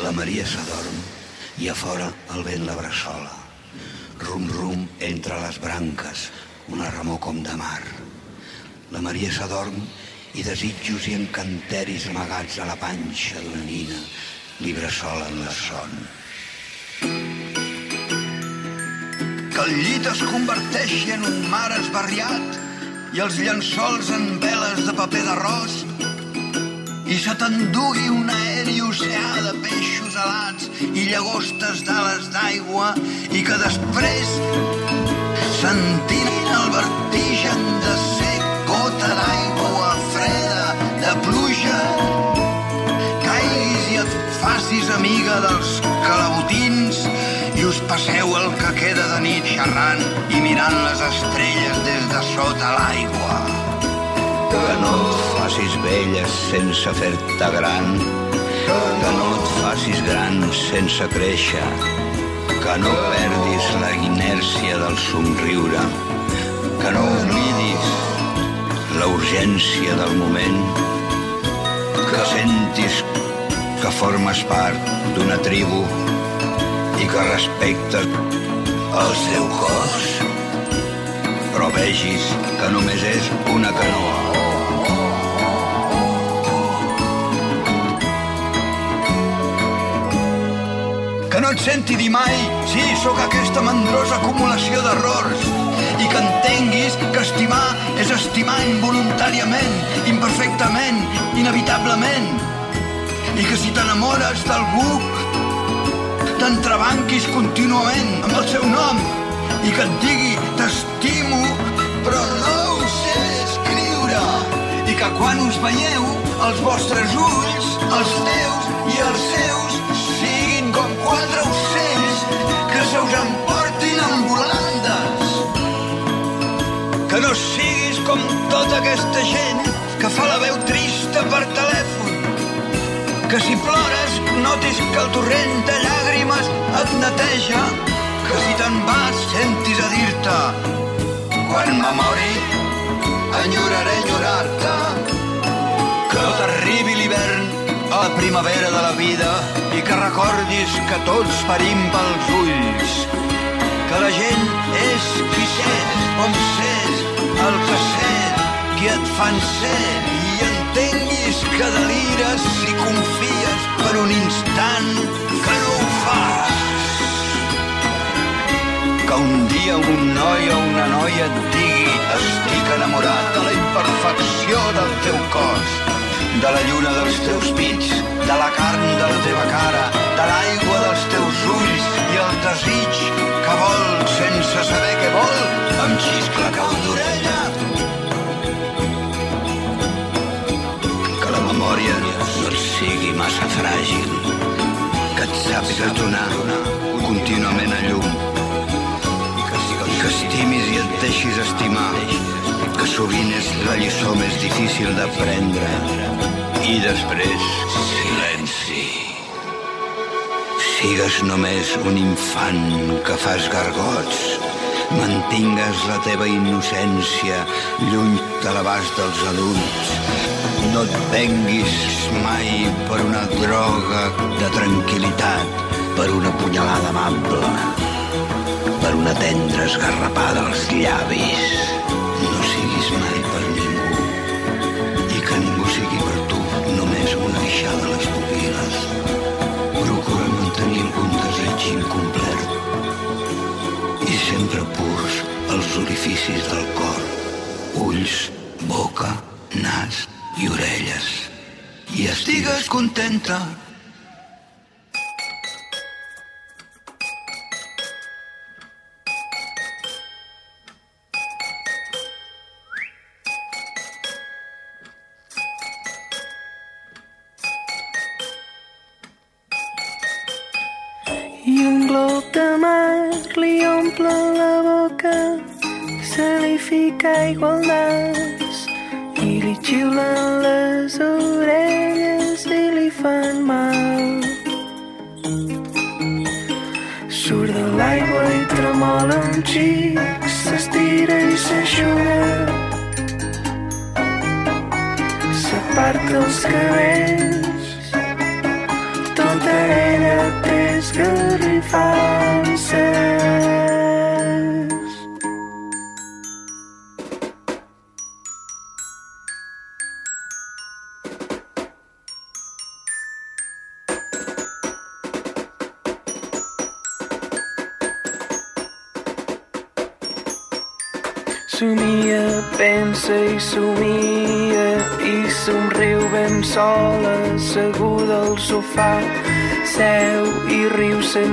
La Maria s'adorm i a fora el vent la bressola. Rum-rum entre les branques, una remor com de mar. La Maria s'adorm i desitjos i encanteris amagats a la panxa d'una nina li bressolen la son. Que el llit es converteixi en un mar esbarriat i els llençols en veles de paper d'arròs i se t'endugui un aeri oceà de peixos alats i llagostes d'ales d'aigua i que després, sentint el vertigen de ser gota d'aigua freda, de pluja, caiguis i et facis amiga dels calabotins i us passeu el que queda de nit xerrant i mirant les estrelles des de sota l'aigua. Que no et facis vella sense fer-te gran, que no et facis gran sense créixer, que no perdis la inèrcia del somriure, que no oblidis la urgència del moment, que sentis que formes part d'una tribu i que respectes el seu cos. Però vegis que només és una canoa. Et senti dir mai, sí, sóc aquesta mandrosa acumulació d'errors. I que entenguis que estimar és estimar involuntàriament, imperfectament, inevitablement. I que si t'enamores d'algú t'entrebanquis contínuament amb el seu nom i que et digui t'estimo però no ho sé escriure i que quan us veieu els vostres ulls, els teus i els seus quatre ocells que se us emportin en volandes que no siguis com tota aquesta gent que fa la veu trista per telèfon. Que si plores notis que el torrent de llàgrimes et neteja, que si te'n vas sentis a dir-te quan me mori enyoraré enyorar-te, la primavera de la vida i que recordis que tots parim pels ulls, que la gent és qui sés, on sés, el que sés, qui et fan ser i entenguis que delires si confies per un instant que no ho fas. Que un dia un noi o una noia et digui estic enamorat de la imperfecció del teu cos, de la lluna dels teus pits, de la carn de la teva cara, de l'aigua dels teus ulls i el desig que vol sense saber què vol, em xiscla cau d'orella memòria no et sigui massa fràgil, que et sàpigues donar contínuament a llum, que estimis i et deixis estimar, que sovint és la lliçó més difícil d'aprendre. I després, silenci. Sigues només un infant que fas gargots, mantingues la teva innocència lluny de l'abast dels adults, no et venguis mai per una droga de tranquil·litat, per una punyalada amable, per una tendra esgarrapada als llavis. Guixada a les pupil·les. Procura mantenir algun desig incomplert i sempre purs els orificis del cor, ulls, boca, nas, i orelles. I estigues contenta. Li fica aigua al nas i li xiulen les orelles i li fan mal. Surt de l'aigua i tremola un xic, s'estira i s'aixuga. S'aparta els cabells, tota ella esgarrifances.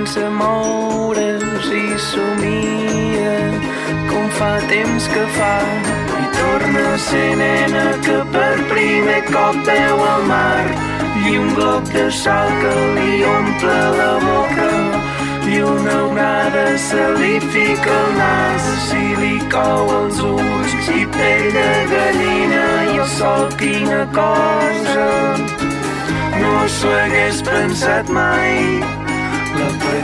Sense moure's i somia com fa temps que fa. I torna a ser nena que per primer cop veu el mar. I un glob de sal que li omple la boca i una onada se li fica al nas. Si li cou els ulls i pell de gallina i el sol quina cosa. No s'ho hagués pensat mai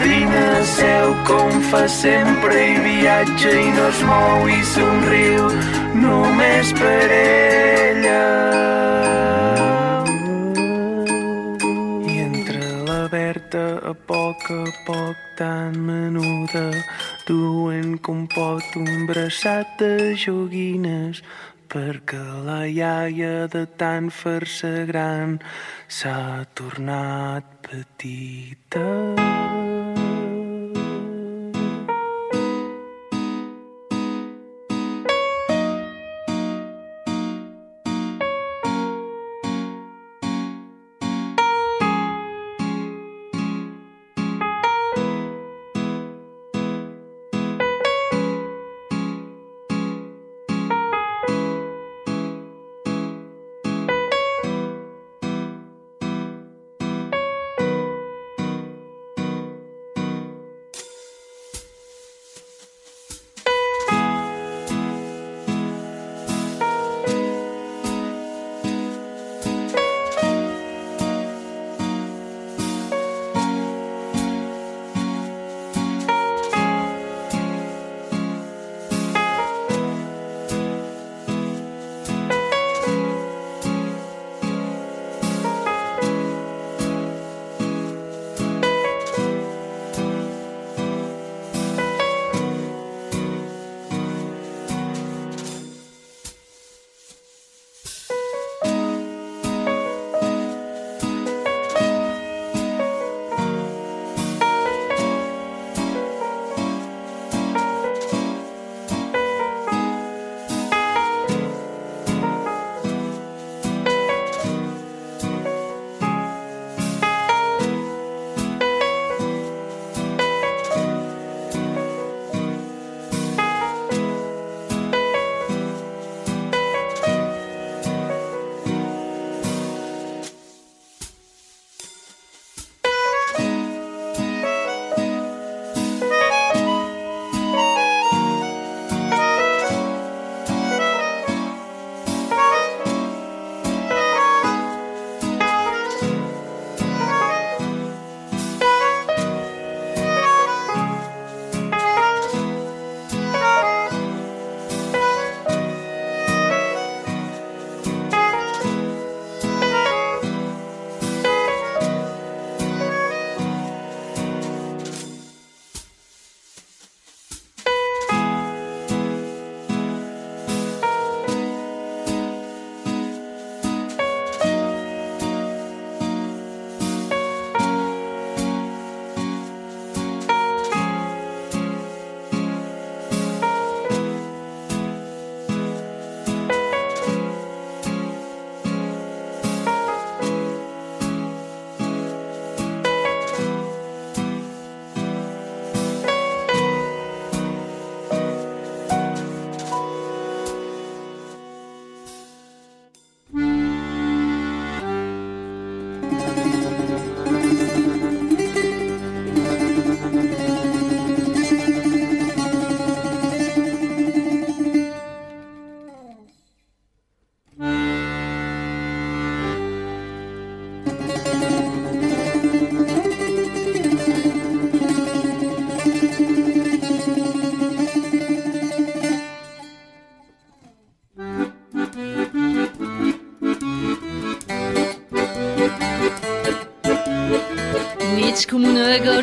padrina seu com fa sempre i viatja i no es mou i somriu només per ella i entre la Berta a poc a poc tan menuda duen com pot un braçat de joguines perquè la iaia de tant fer-se gran s'ha tornat petita.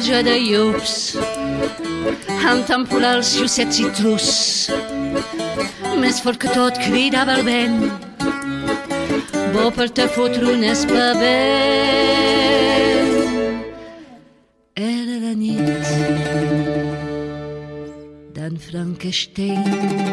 Gorja de llops, amb temporals ossets i trus. Més fort que tot cridava el vent, bo per te fotre un espavent. Era la nit d'en Frankenstein.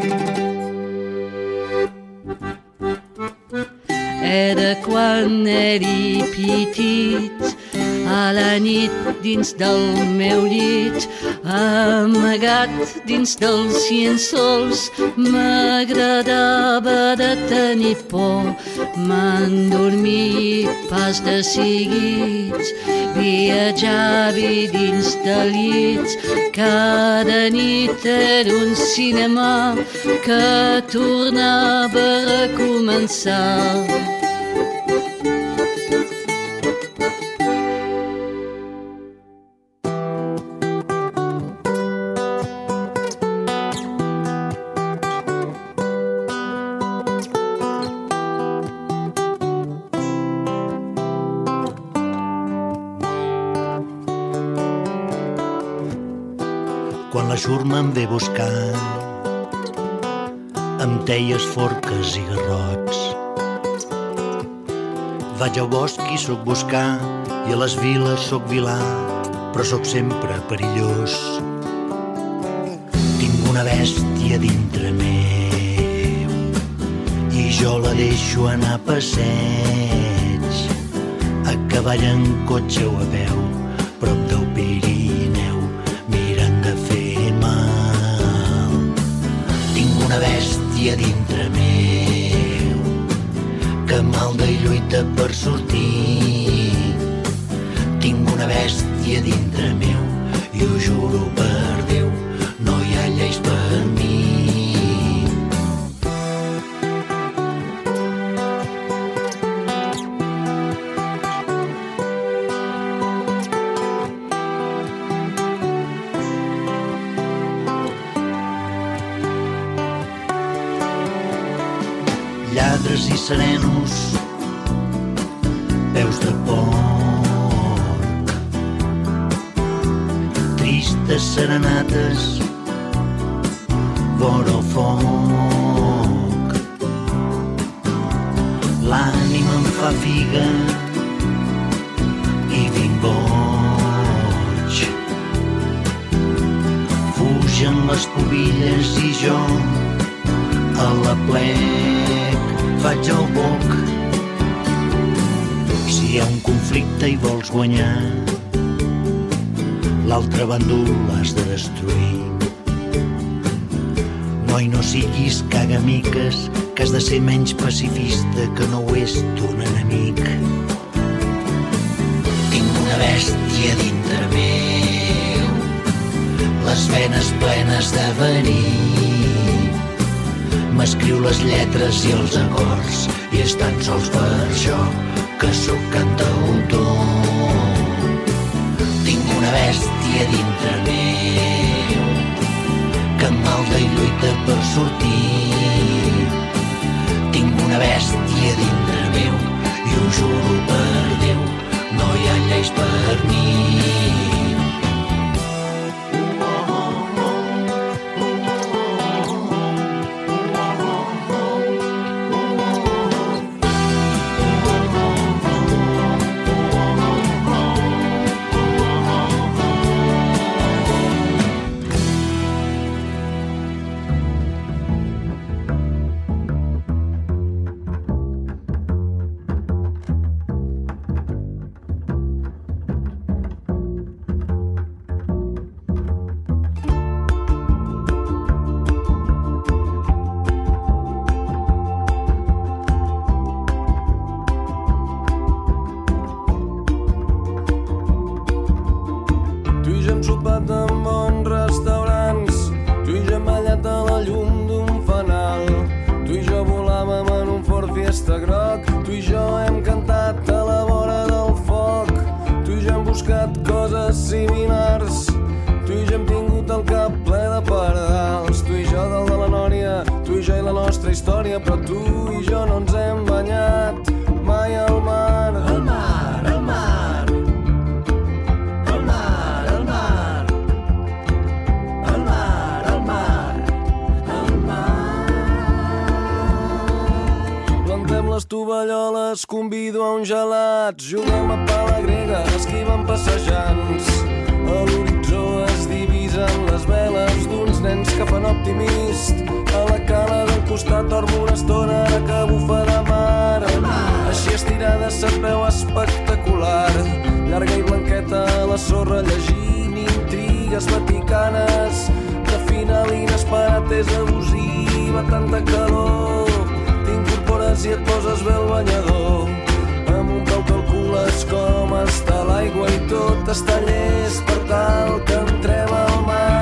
Dins del meu llit, amagat dins dels llençols, m'agradava de tenir por, m'endormir pas de seguits, viatjava dins de llits, cada nit era un cinema que tornava a recomençar. Em ve buscant amb teies, forques i garrots. Vaig al bosc i sóc buscar i a les viles sóc vilà, però sóc sempre perillós. Tinc una bèstia dintre meu i jo la deixo anar a passeig, a cavall en cotxe o a peu, bèstia dintre meu que malda i lluita per sortir. Tinc una bèstia dintre meu i ho juro per hi ha un conflicte i vols guanyar, l'altre bàndol l'has de destruir. Noi, no siguis cagamiques, que has de ser menys pacifista que no ho és ton enemic. Tinc una bèstia dintre meu, les venes plenes de verí m'escriu les lletres i els acords i és tan sols per això que sóc cantautor. Tinc una bèstia dintre meu que malda i lluita per sortir. Tinc una bèstia dintre meu i ho juro per Déu, no hi ha lleis per mi. groc. Tu i jo hem cantat a la vora del foc. Tu i jo hem buscat coses similars. Tu i jo hem tingut el cap ple de pardals. Tu i jo del de la nòria, tu i jo i la nostra història, però tu Balloles, convido a un gelat, juguem a pala grega, esquivem passejants. A l'horitzó es divisen les veles d'uns nens que fan optimist. A la cala del costat dormo una estona que bufa de mar. Així estirada se't veu espectacular. Llarga i blanqueta a la sorra llegint intrigues vaticanes. De final inesperat és abusiva, tanta calor. T'incorpores i et poses bé el banyador. Amb un peu calcules com està l'aigua i tot està llest per tal que entrem. Al mar,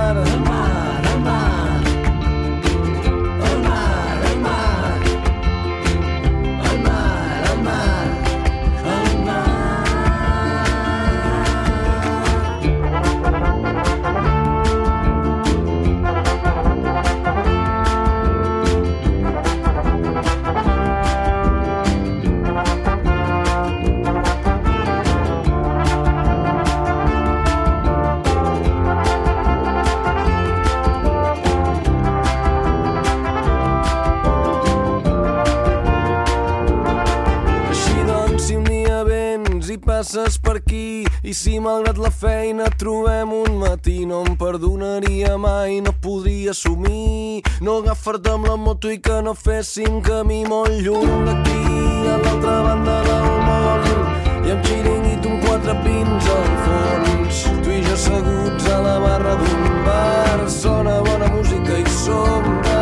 feina trobem un matí no em perdonaria mai, no podria assumir. No agafar-te amb la moto i que no féssim camí molt lluny d'aquí. A l'altra banda del món i amb xiringuit un quatre pins al fons. Tu i jo asseguts a la barra d'un bar. Sona bona música i som davant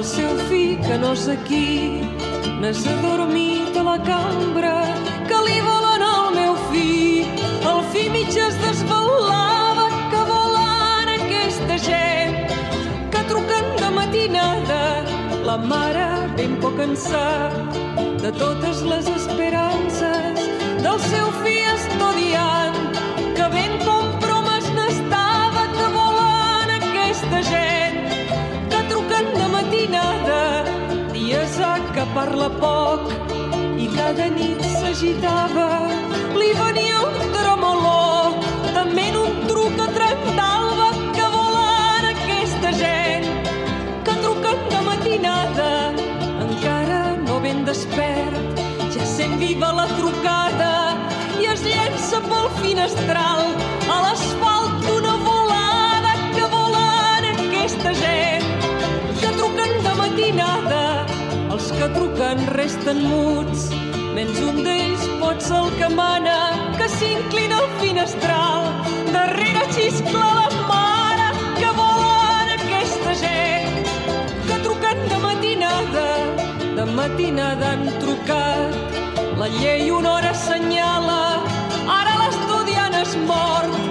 el seu fill que no és aquí. N'és adormit a la cambra que li volen al meu fill. El fill mig es desvelava que volen aquesta gent que truquen de matinada la mare ben poc cansat de totes les esperances del seu fill estudiant que ben compromes n'estava que volen aquesta gent matinada dies a que parla poc i cada nit s'agitava. Li venia un tremolor també en un truc a Trendalba que volen aquesta gent que truquen de matinada encara no ben despert ja sent viva la trucada i es llença pel finestral a l'asfalt d'una volada que volen aquesta gent matinada els que truquen resten muts menys un d'ells pot ser el que mana que s'inclina al finestral. Darrere xiscla la mare que volen aquesta gent. Que truquen de matinada de matinada han trucat. La llei una hora assenyala ara l'estudiant es mort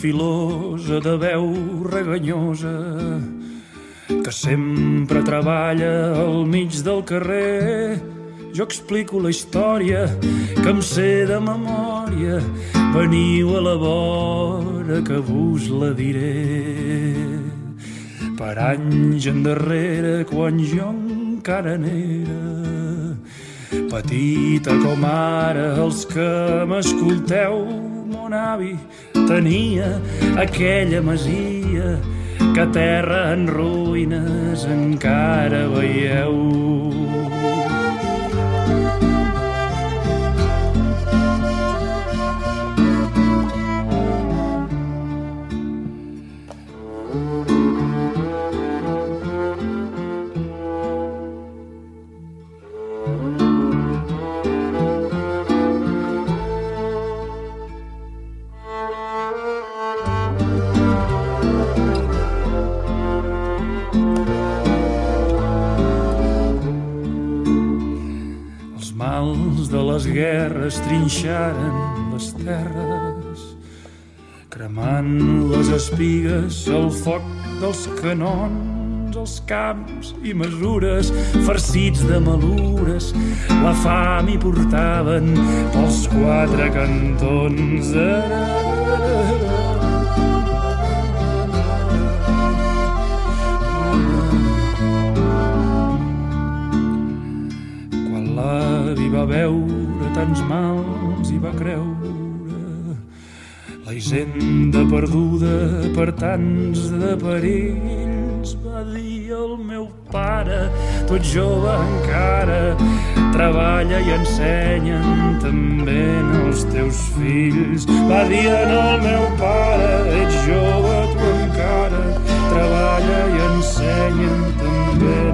filosa de veu reganyosa que sempre treballa al mig del carrer. Jo explico la història que em sé de memòria. Veniu a la vora que vos la diré. per anys endarrere quan jo encara n'era petita com ara els que m'escolteu mon avi tenia aquella masia que terra en ruïnes encara veieu guerres trinxaren les terres, cremant les espigues al foc dels canons, els camps i mesures farcits de malures. La fam hi portaven pels quatre cantons. Quan l'avi va veure tants mals i va creure. La hisenda perduda per tants de perills va dir el meu pare tot jove encara treballa i ensenyen també els teus fills. Va dir en el meu pare ets jove tu encara treballa i ensenyen també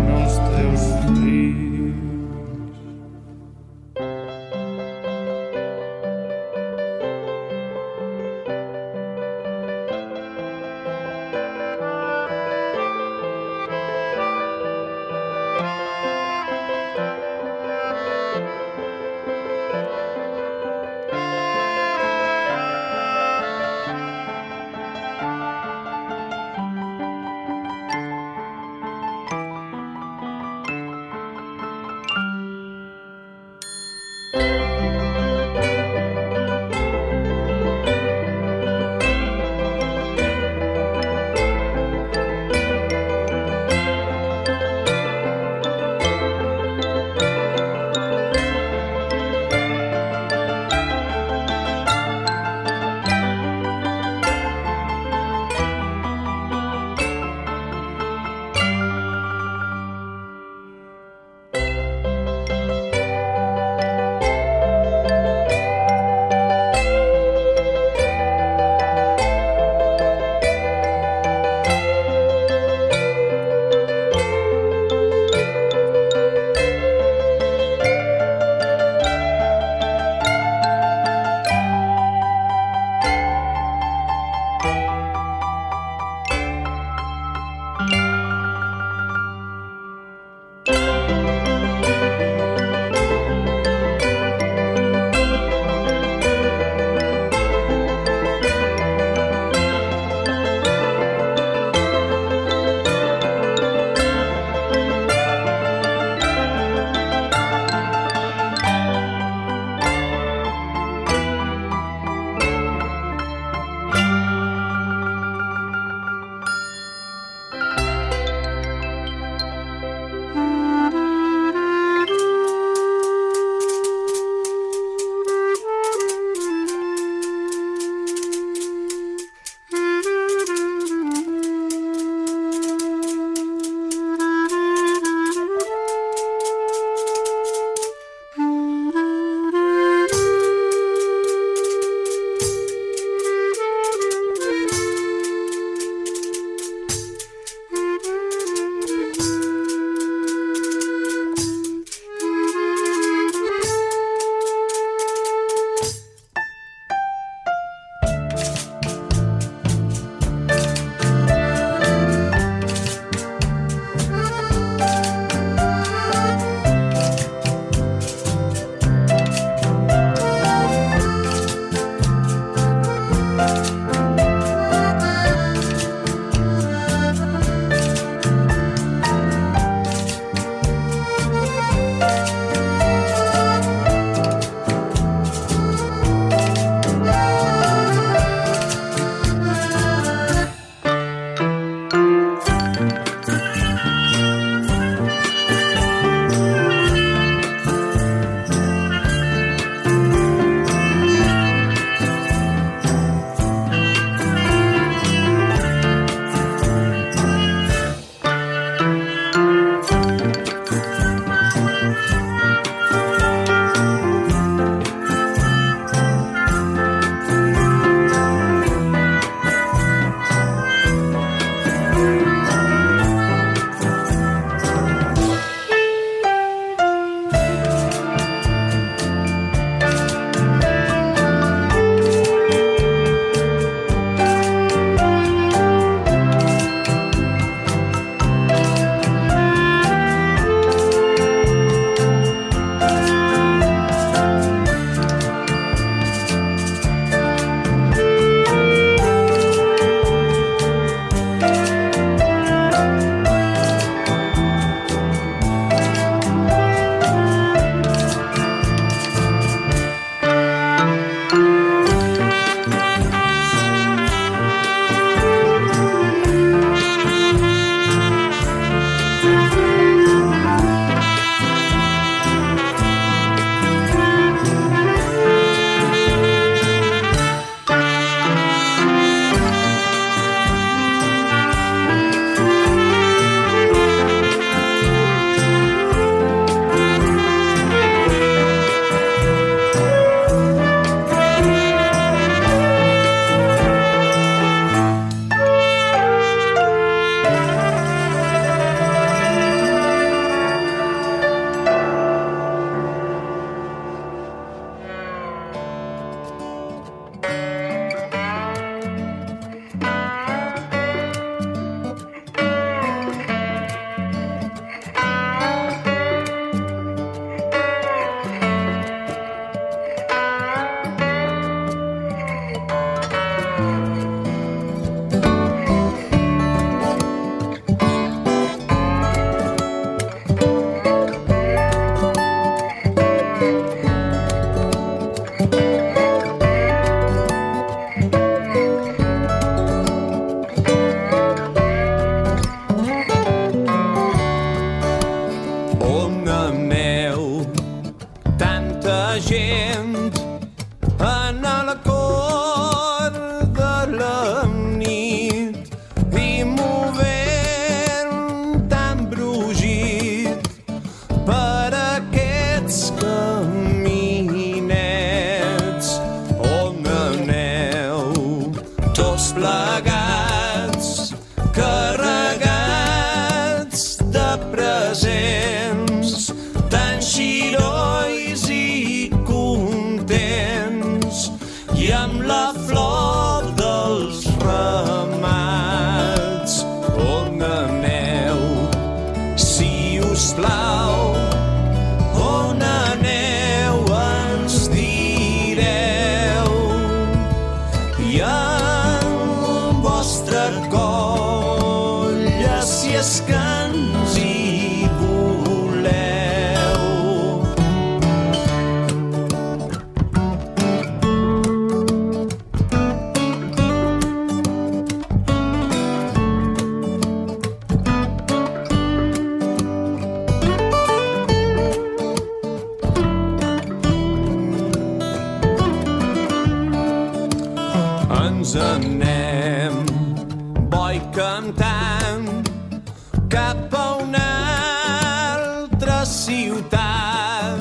ciutat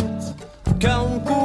que un col·lega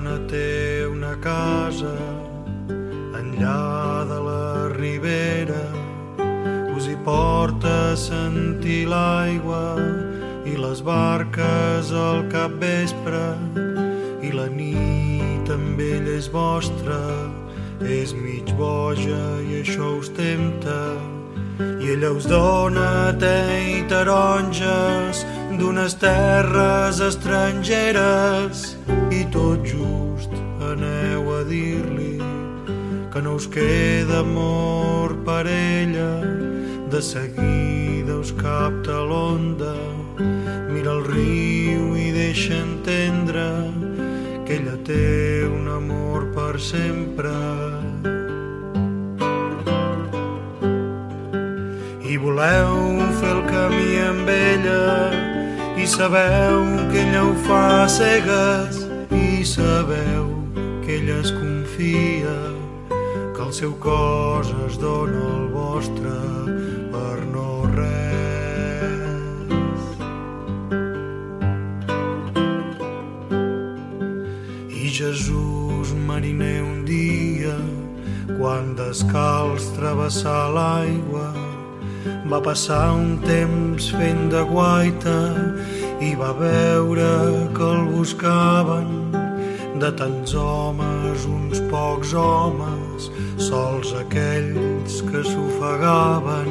Susana té una casa enllà de la ribera us hi porta a sentir l'aigua i les barques al capvespre i la nit amb ell és vostra és mig boja i això us tempta. I ella us dona te i taronges d'unes terres estrangeres i tot just que no us queda amor per ella. De seguida us capta l'onda mira el riu i deixa entendre que ella té un amor per sempre. I voleu fer el camí amb ella i sabeu que ella ho fa cegues i sabeu que ella es confia el seu cos es dona al vostre per no res. I Jesús mariner un dia, quan descalç travessar l'aigua, va passar un temps fent de guaita i va veure que el buscaven de tants homes, uns pocs homes, sols aquells que s'ofegaven.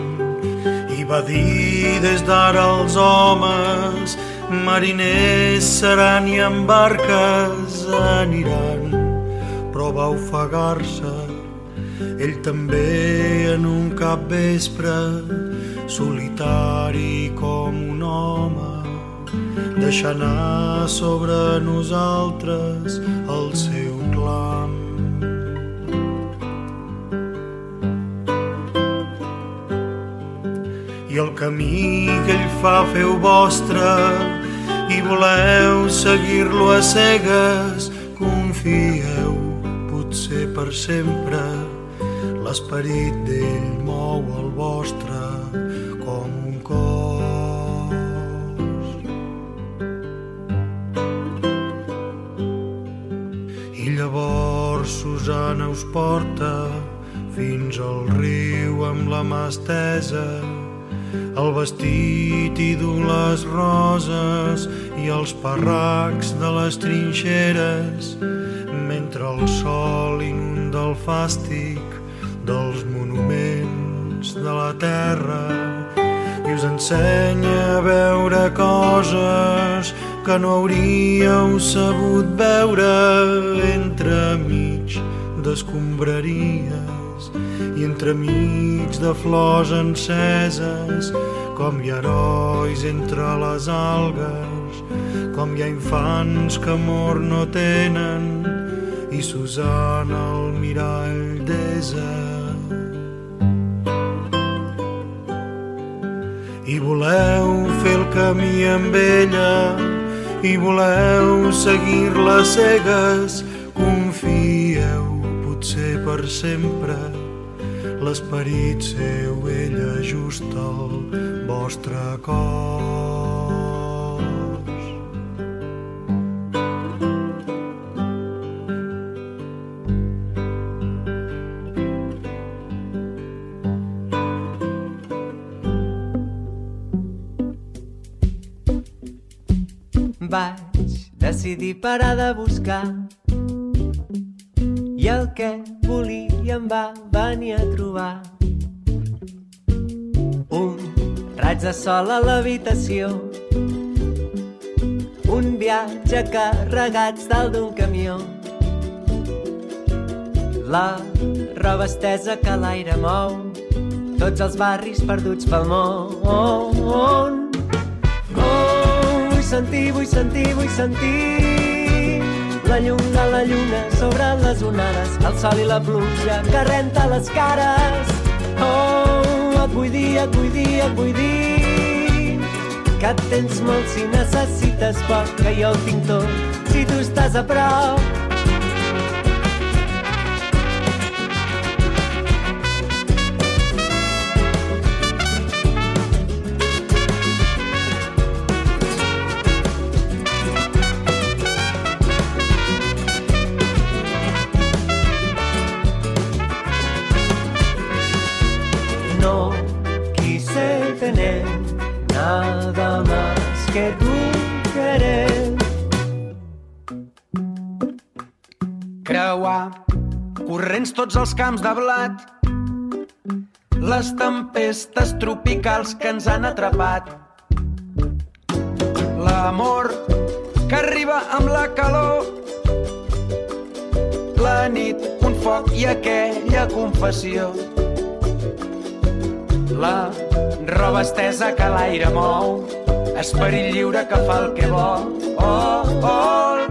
I va dir des d'ara als homes Mariners seran i en barques aniran, però va ofegar-se ell també en un cap vespre, solitari com un home, deixar anar sobre nosaltres el seu El camí que ell fa feu vostre i voleu seguir-lo a cegues, confieu, potser per sempre, l'esperit d'ell mou el vostre com un cos. I llavors Susana us porta fins al riu amb la mà estesa, el vestit i du les roses i els parracs de les trinxeres, mentre el sol inunda el fàstic dels monuments de la terra i us ensenya a veure coses que no hauríeu sabut veure entre mig d'escombraries i entre amics de flors enceses com hi ha herois entre les algues com hi ha infants que amor no tenen i Susana el mirall desa i voleu fer el camí amb ella i voleu seguir-la cegues confieu potser per sempre l'esperit seu ella ajusta el vostre cos Vaig decidir parar de buscar de sol a l'habitació, un viatge carregats dalt d'un camió, la roba estesa que l'aire mou, tots els barris perduts pel món. Oh, vull sentir, vull sentir, vull sentir la llum de la lluna sobre les onades, el sol i la pluja que renta les cares. Oh, et vull dir, et vull dir, et vull dir que tens molt si necessites poc, que jo ho tinc tot si tu estàs a prop. Tots els camps de blat. Les tempestes tropicals que ens han atrapat. L'amor que arriba amb la calor. La nit, un foc i aquella confessió. La roba estesa que l'aire mou. Esperit lliure que fa el que vol. Oh, oh,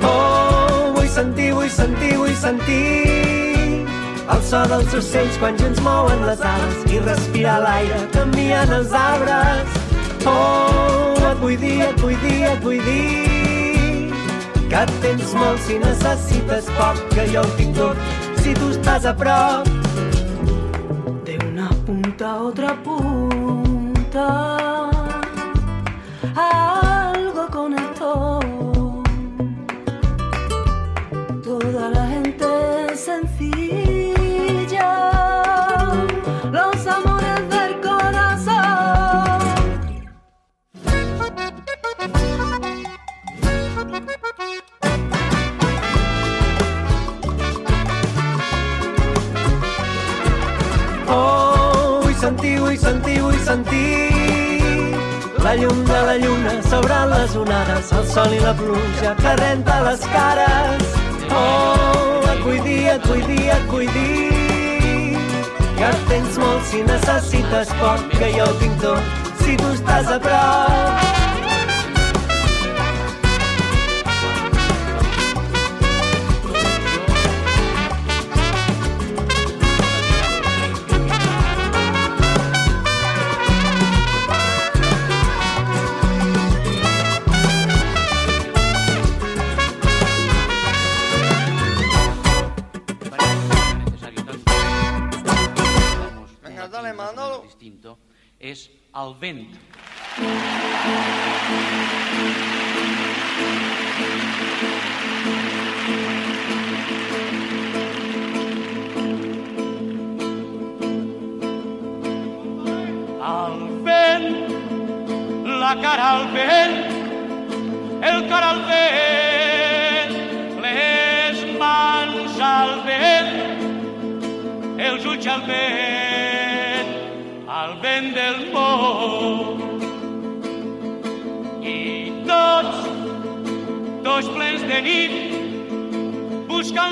Oh, vull sentir, vull sentir, vull sentir el so dels ocells quan junts mouen les ales i respirar l'aire canviant els arbres. Oh, et vull dir, et vull dir, et vull dir que et tens molt si necessites poc, que jo ho tinc tot si tu estàs a prop. de una punta a otra punta. Les onades, el sol i la pluja que renta les cares. Oh, et vull dir que tens molt si necessites poc, que jo ho tinc tot si tu estàs a prop. El vent.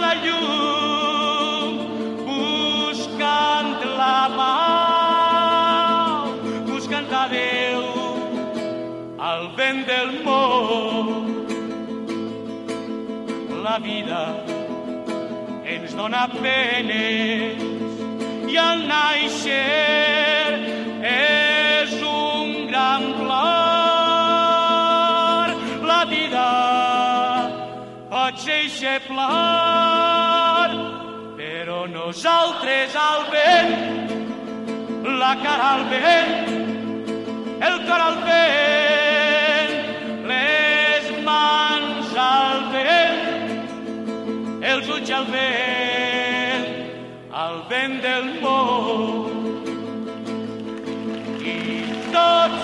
La llum, buscant la pau, buscant a Déu, al vent del món. La vida ens dona penes i al naixer plor, però nosaltres al vent, la cara al vent, el cor al vent, les mans al vent, els ulls al vent, al vent del món. I tots,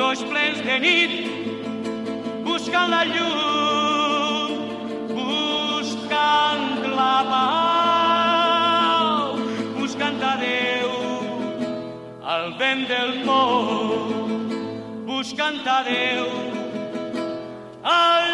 tots plens de nit, buscant la llum, pau, buscant a Déu, al vent del món, buscant a Déu, al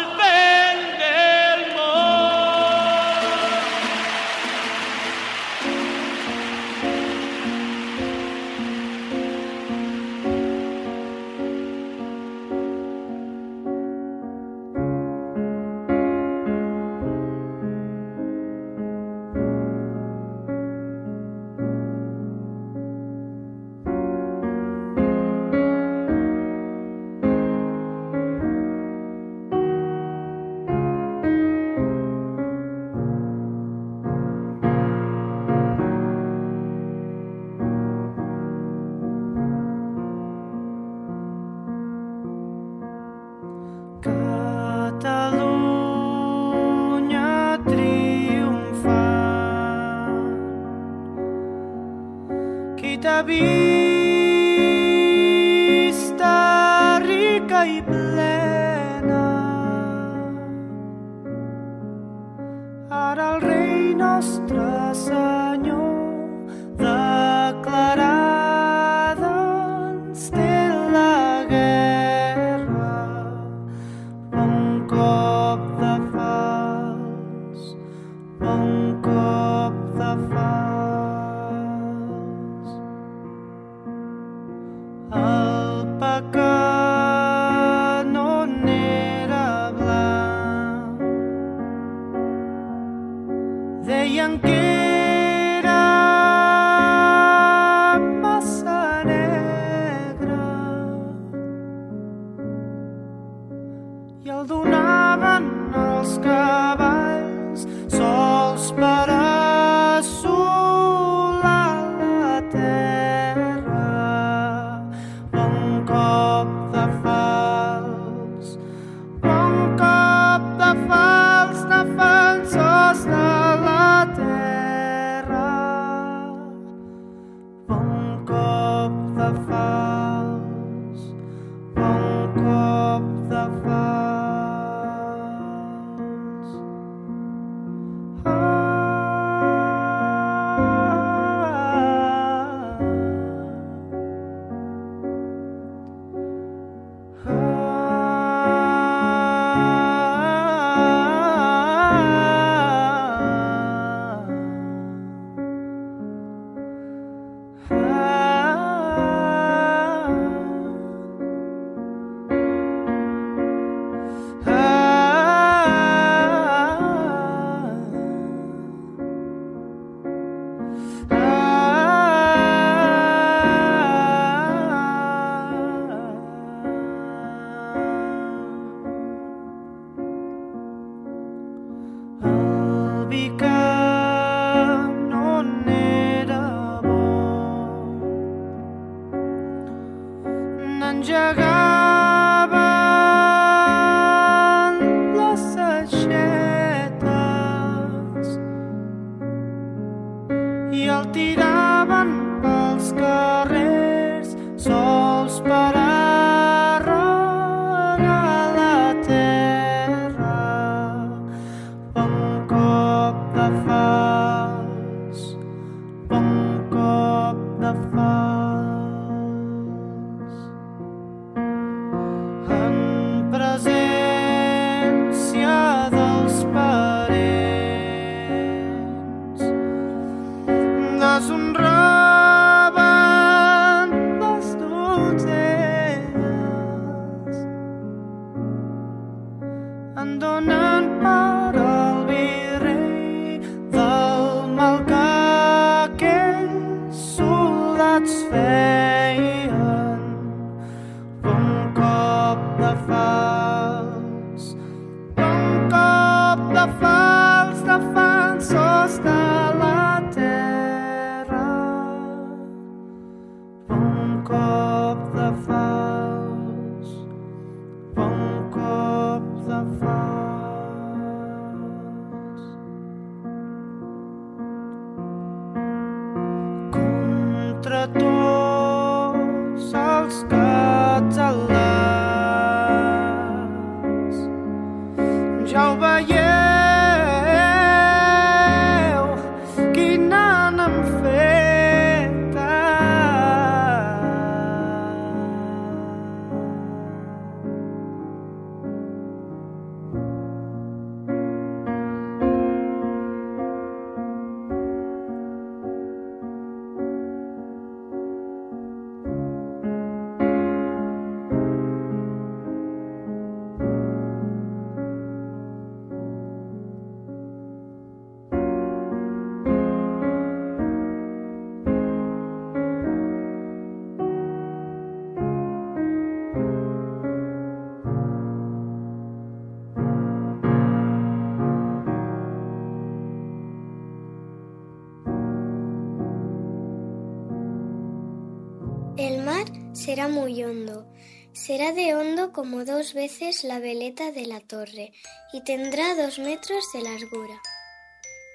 será muy hondo. Será de hondo como dos veces la veleta de la torre y tendrá dos metros de largura.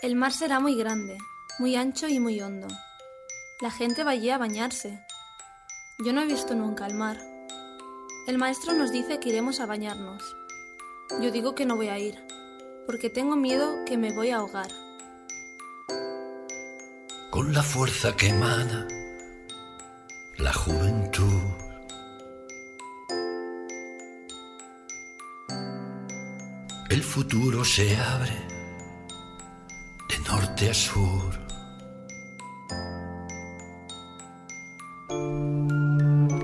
El mar será muy grande, muy ancho y muy hondo. La gente va allí a bañarse. Yo no he visto nunca el mar. El maestro nos dice que iremos a bañarnos. Yo digo que no voy a ir, porque tengo miedo que me voy a ahogar. Con la fuerza que emana la juventud. El futuro se abre de norte a sur.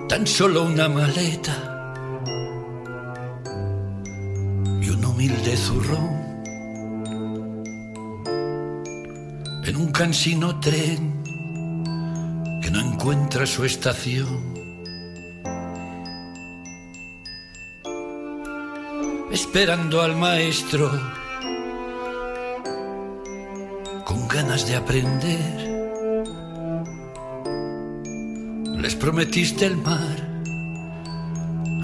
Tan solo una maleta y un humilde zurrón en un cansino tren encuentra su estación. Esperando al maestro con ganas de aprender. Les prometiste el mar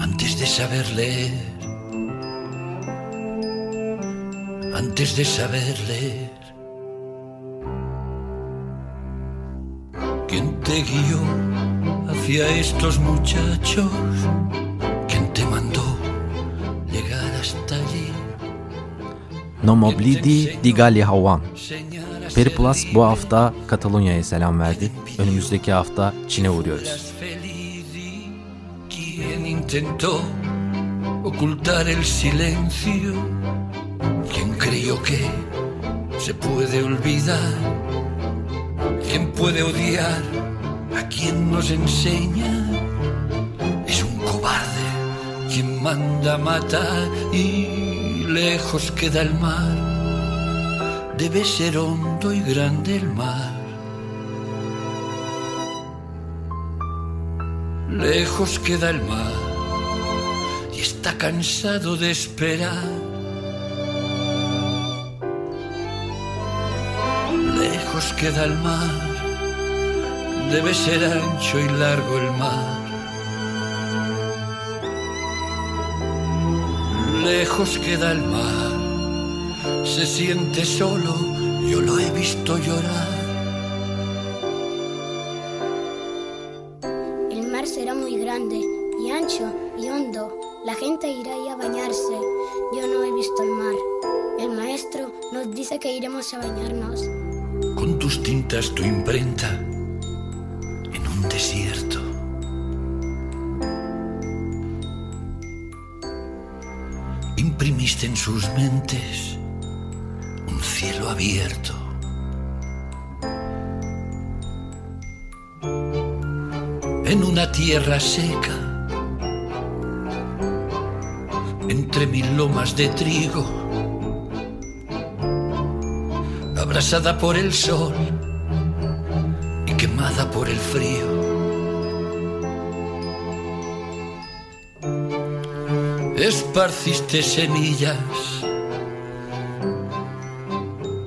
antes de saber leer. Antes de saber leer. Te guió hacia estos muchachos? ¿Quién te mandó llegar hasta allí? Nomoblidi Digali Havan. Periplus bu hafta Katalonya'ya selam verdi. Önümüzdeki hafta Çin'e uğruyoruz. ¿Quién intentó ocultar el silencio? ¿Quién creyó que se puede olvidar? ¿Quién puede odiar quien nos enseña? Es un cobarde quien manda matar y lejos queda el mar. Debe ser hondo y grande el mar. Lejos queda el mar y está cansado de esperar. Lejos queda el mar, debe ser ancho y largo el mar. Lejos queda el mar, se siente solo, yo lo he visto llorar. El mar será muy grande y ancho y hondo. La gente irá ahí a bañarse. Yo no he visto el mar. El maestro nos dice que iremos a bañarnos. con tus tintas tu imprenta en un desierto. Imprimiste en sus mentes un cielo abierto. En una tierra seca, entre mil lomas de trigo, abrasada por el sol por el frío. Esparciste semillas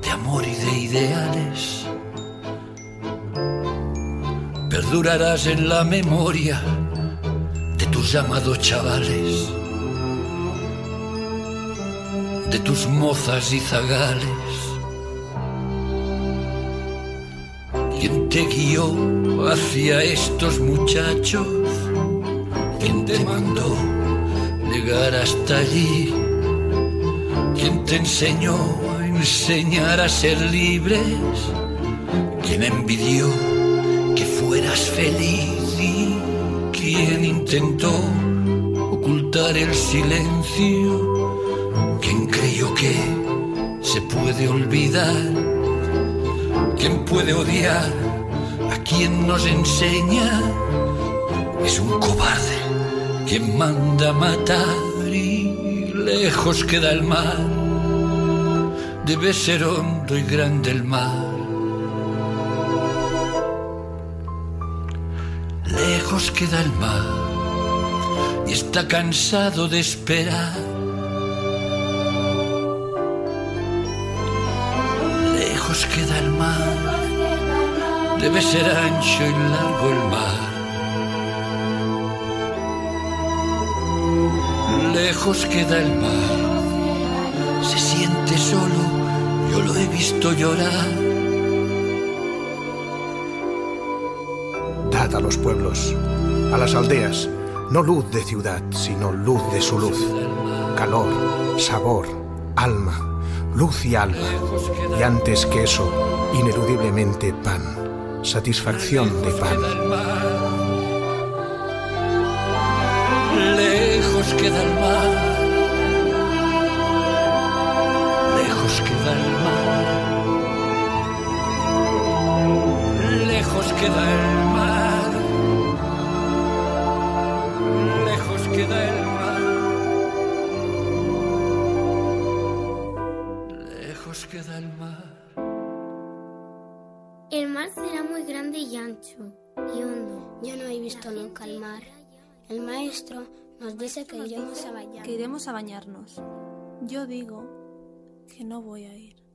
de amor y de ideales. Perdurarás en la memoria de tus llamados chavales, de tus mozas y zagales. ¿Quién te guió hacia estos muchachos? ¿Quién te mandó llegar hasta allí? ¿Quién te enseñó a enseñar a ser libres? ¿Quién envidió que fueras feliz? ¿Y quién intentó ocultar el silencio? ¿Quién creyó que se puede olvidar? ¿Quién puede odiar a quien nos enseña? Es un cobarde quien manda matar y lejos queda el mar. Debe ser hondo y grande el mar. Lejos queda el mar y está cansado de esperar. debe ser ancho y largo el mar. Lejos queda el mar, se siente solo, yo lo he visto llorar. Dad a los pueblos, a las aldeas, no luz de ciudad, sino luz de su luz, calor, sabor, alma, luz y alma, y antes que eso, ineludiblemente pan satisfacción de pan. Lejos queda el mar, lejos queda el mar, lejos queda el mar, Yo no he visto nunca el mar. El maestro nos dice que iremos a bañar. Que iremos a bañarnos. Yo digo que no voy a ir.